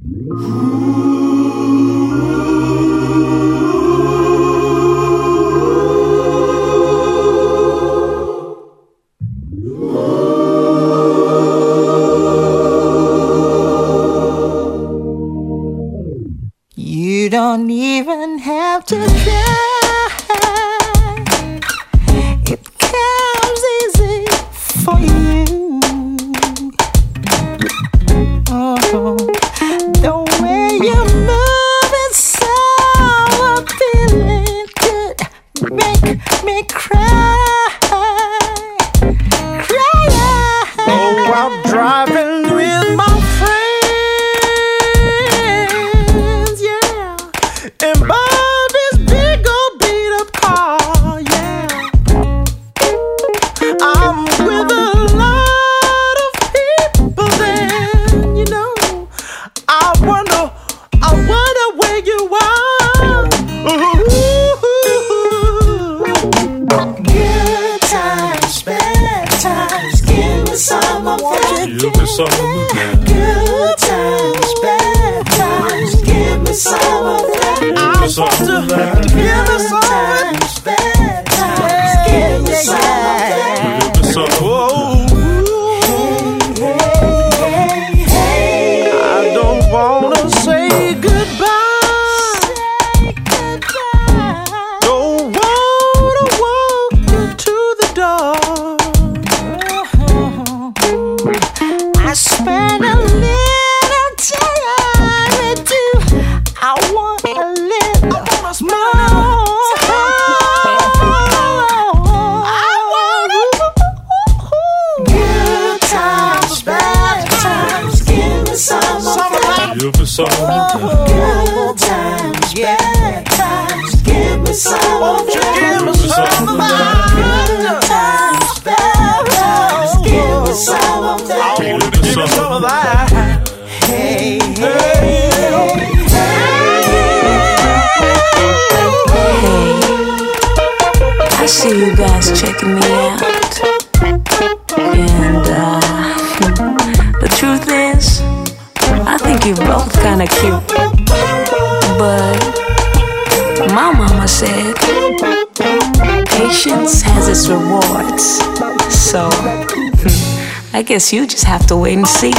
You don't even have to try. It so could make me cry. Oh, I'm driving with my friends, yeah. This big beat up car, yeah. I'm you are. Good times, bad times, give me some of that. Give me some of that. Good times, bad times, give me some of that. Some of that. Give me some. Times, bad that. Give me some of that. Good times, bad times. Give me some of that. Give me Give me some You're both kinda cute. But my mama said, patience has its rewards. So hmm, I guess you just have to wait and see.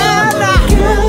I'm not.